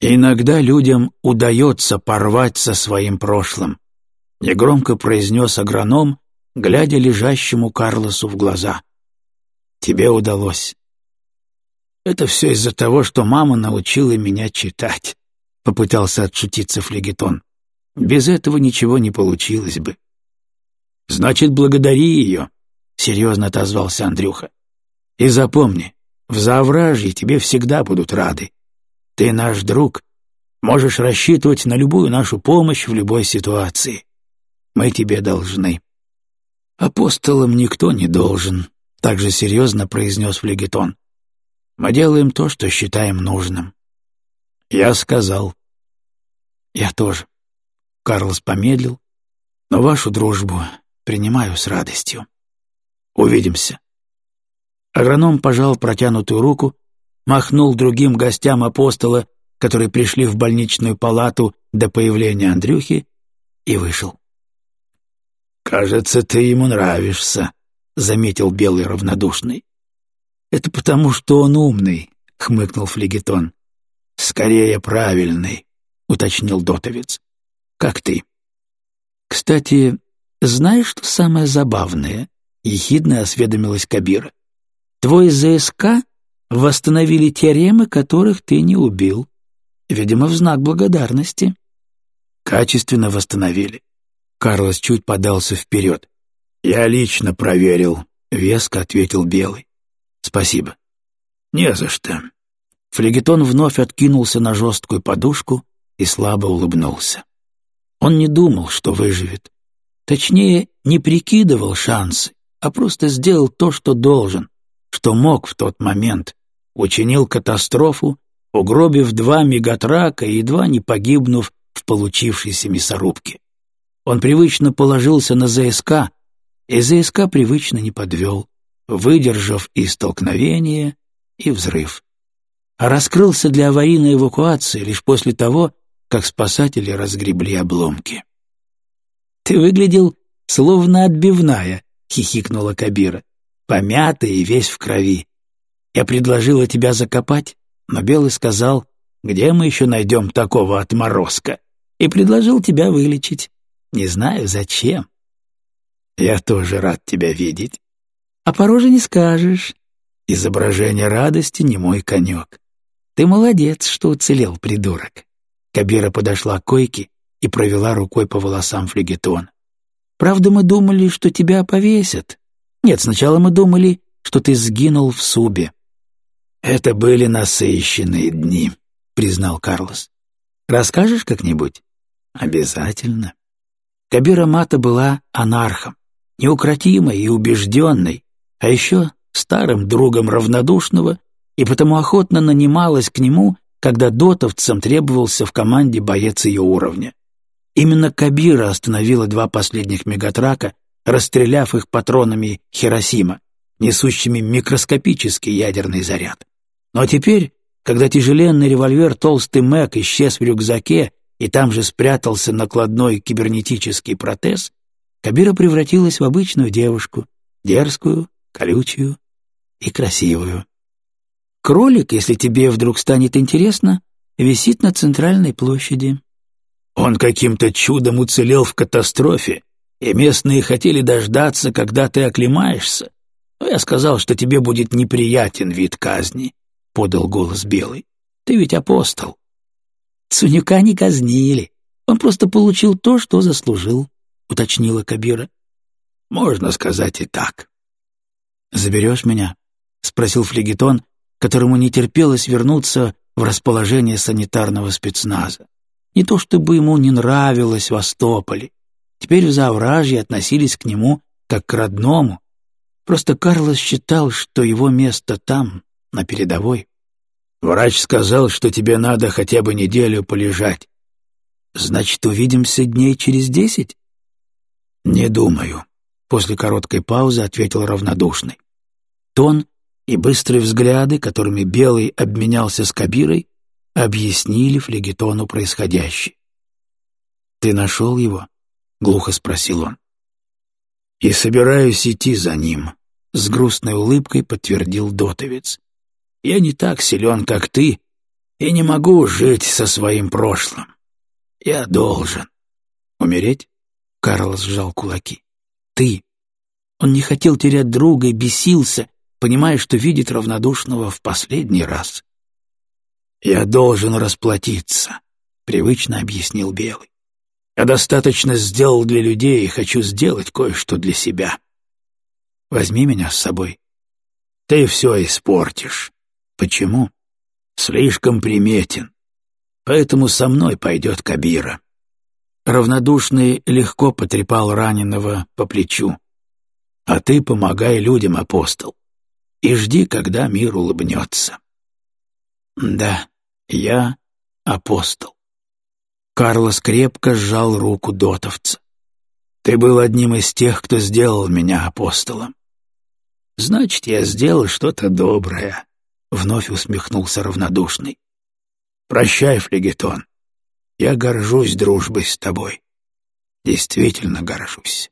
Иногда людям удается порвать со своим прошлым, негромко произнес агроном, глядя лежащему Карлосу в глаза. Тебе удалось. Это все из-за того, что мама научила меня читать, попытался отшутиться флегетон. Без этого ничего не получилось бы. Значит, благодари ее, серьезно отозвался Андрюха. И запомни, в Завражье тебе всегда будут рады. Ты наш друг, можешь рассчитывать на любую нашу помощь в любой ситуации. Мы тебе должны». «Апостолам никто не должен», — также серьезно произнес флегетон. «Мы делаем то, что считаем нужным». «Я сказал». «Я тоже». Карлос помедлил, но вашу дружбу принимаю с радостью. Увидимся. Агроном пожал протянутую руку, махнул другим гостям апостола, которые пришли в больничную палату до появления Андрюхи, и вышел. «Кажется, ты ему нравишься», — заметил Белый равнодушный. «Это потому, что он умный», — хмыкнул флегетон. «Скорее правильный», — уточнил Дотовец. «Как ты?» «Кстати, знаешь, что самое забавное?» — ехидно осведомилась Кабира. Твой ЗСК восстановили теоремы, которых ты не убил. Видимо, в знак благодарности. Качественно восстановили. Карлос чуть подался вперед. Я лично проверил, веско ответил Белый. Спасибо. Не за что. Флегетон вновь откинулся на жесткую подушку и слабо улыбнулся. Он не думал, что выживет. Точнее, не прикидывал шансы, а просто сделал то, что должен, что мог в тот момент, учинил катастрофу, угробив два мегатрака и едва не погибнув в получившейся мясорубке. Он привычно положился на ЗСК, и ЗСК привычно не подвел, выдержав и столкновение, и взрыв. А раскрылся для аварийной эвакуации лишь после того, как спасатели разгребли обломки. «Ты выглядел словно отбивная», — хихикнула Кабира помятый и весь в крови. Я предложила тебя закопать, но Белый сказал, где мы еще найдем такого отморозка, и предложил тебя вылечить. Не знаю, зачем. Я тоже рад тебя видеть. А по роже не скажешь. Изображение радости не мой конек. Ты молодец, что уцелел, придурок. Кабира подошла к койке и провела рукой по волосам флегетон. Правда, мы думали, что тебя повесят, нет, сначала мы думали, что ты сгинул в Субе. Это были насыщенные дни, признал Карлос. Расскажешь как-нибудь? Обязательно. Кабира Мата была анархом, неукротимой и убежденной, а еще старым другом равнодушного и потому охотно нанималась к нему, когда дотовцам требовался в команде боец ее уровня. Именно Кабира остановила два последних мегатрака расстреляв их патронами Хиросима, несущими микроскопический ядерный заряд. Но теперь, когда тяжеленный револьвер «Толстый Мэг» исчез в рюкзаке и там же спрятался накладной кибернетический протез, Кабира превратилась в обычную девушку, дерзкую, колючую и красивую. Кролик, если тебе вдруг станет интересно, висит на центральной площади. Он каким-то чудом уцелел в катастрофе и местные хотели дождаться, когда ты оклемаешься. Но я сказал, что тебе будет неприятен вид казни, — подал голос Белый. Ты ведь апостол. Цунюка не казнили. Он просто получил то, что заслужил, — уточнила Кабира. Можно сказать и так. «Заберешь меня?» — спросил флегетон, которому не терпелось вернуться в расположение санитарного спецназа. Не то чтобы ему не нравилось в Остополе, Теперь в Завражье относились к нему как к родному. Просто Карлос считал, что его место там, на передовой. Врач сказал, что тебе надо хотя бы неделю полежать. Значит, увидимся дней через десять? Не думаю, после короткой паузы ответил равнодушный. Тон и быстрые взгляды, которыми Белый обменялся с Кабирой, объяснили флегетону происходящее. «Ты нашел его?» — глухо спросил он. «И собираюсь идти за ним», — с грустной улыбкой подтвердил Дотовец. «Я не так силен, как ты, и не могу жить со своим прошлым. Я должен. Умереть? Карлос сжал кулаки. Ты. Он не хотел терять друга и бесился, понимая, что видит равнодушного в последний раз. «Я должен расплатиться», — привычно объяснил Белый. «Я достаточно сделал для людей и хочу сделать кое-что для себя. Возьми меня с собой». «Ты все испортишь». «Почему?» «Слишком приметен. Поэтому со мной пойдет Кабира». Равнодушный легко потрепал раненого по плечу. «А ты помогай людям, апостол, и жди, когда мир улыбнется». Да, я апостол. Карлос крепко сжал руку дотовца. Ты был одним из тех, кто сделал меня апостолом. Значит, я сделал что-то доброе, — вновь усмехнулся равнодушный. Прощай, флегетон. Я горжусь дружбой с тобой. Действительно горжусь.